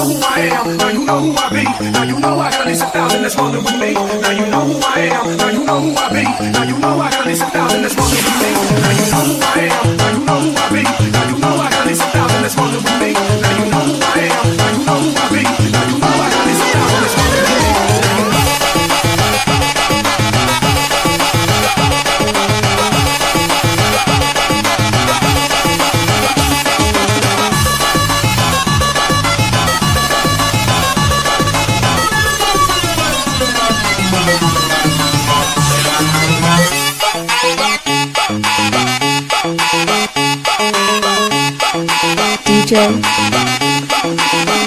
know who I am. Now you know who I be. Now you know I got at least a thousand that's rolling with me. Now you know who I am. Now you know who I be. Now you know I got at least a thousand that's rolling with me. Now you know who I am. 真。